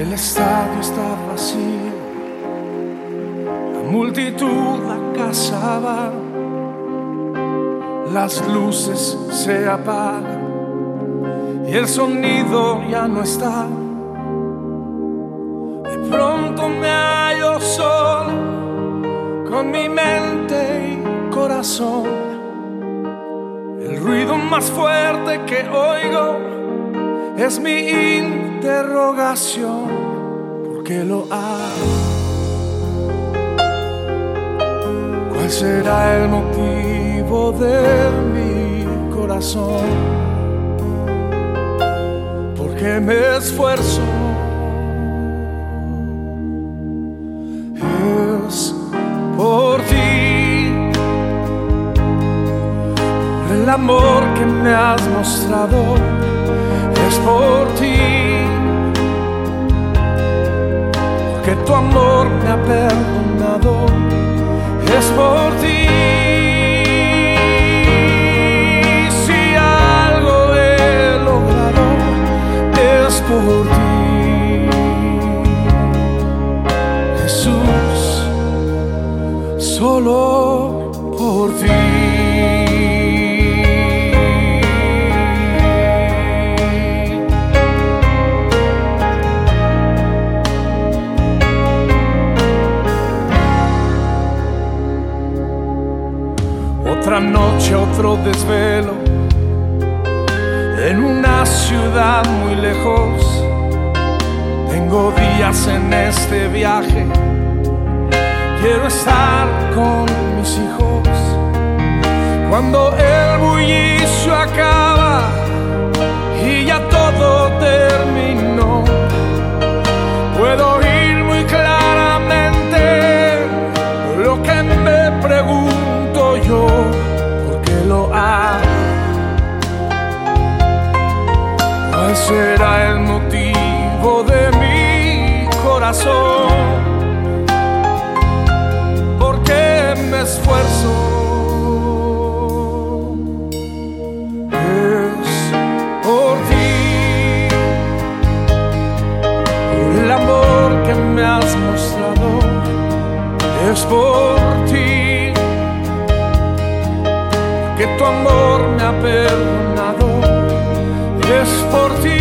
El estadio está vacío, la multitud acasaba, las luces se apagan y el sonido ya no está. De pronto me hallo solo con mi mente y corazón. El ruido más fuerte que oigo es mi interrogación. ¿Por qué lo hago? ¿Cuál será el motivo de mi corazón? ¿Por qué me esfuerzo? Es por ti, por el amor que me has mostrado es por ti, amor me ha perdonado, es por ti. Otra noche, otro desvelo en una ciudad muy lejos. Tengo días en este viaje, quiero estar con mis hijos. Cuando el bullicio ¿Cuál será el motivo de mi corazón? ¿Por qué me esfuerzo? Es por ti, por el amor que me has mostrado, es por ti, que tu amor me ha perdonado, es por ti.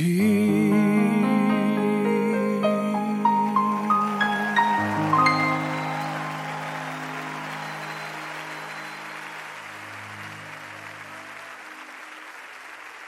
雨。